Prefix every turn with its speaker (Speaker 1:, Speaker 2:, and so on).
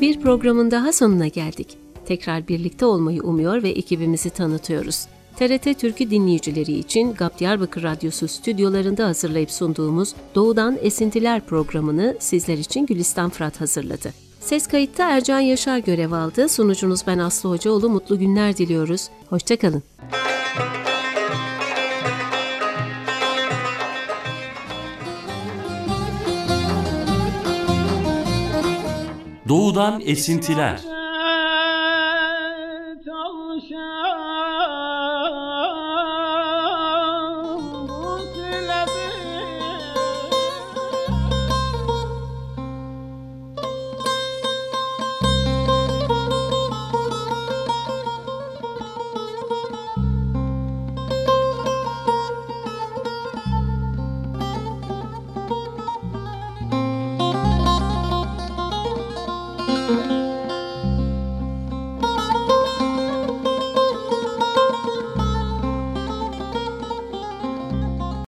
Speaker 1: Bir programın daha sonuna geldik. Tekrar birlikte olmayı umuyor ve ekibimizi tanıtıyoruz. TRT Türkü dinleyicileri için GAP Diyarbakır Radyosu stüdyolarında hazırlayıp sunduğumuz Doğudan Esintiler programını sizler için Gülistan Fırat hazırladı. Ses kayıtta Ercan Yaşar görev aldı. Sunucunuz ben Aslı Hocaoğlu. Mutlu günler diliyoruz. Hoşçakalın.
Speaker 2: Doğudan Esintiler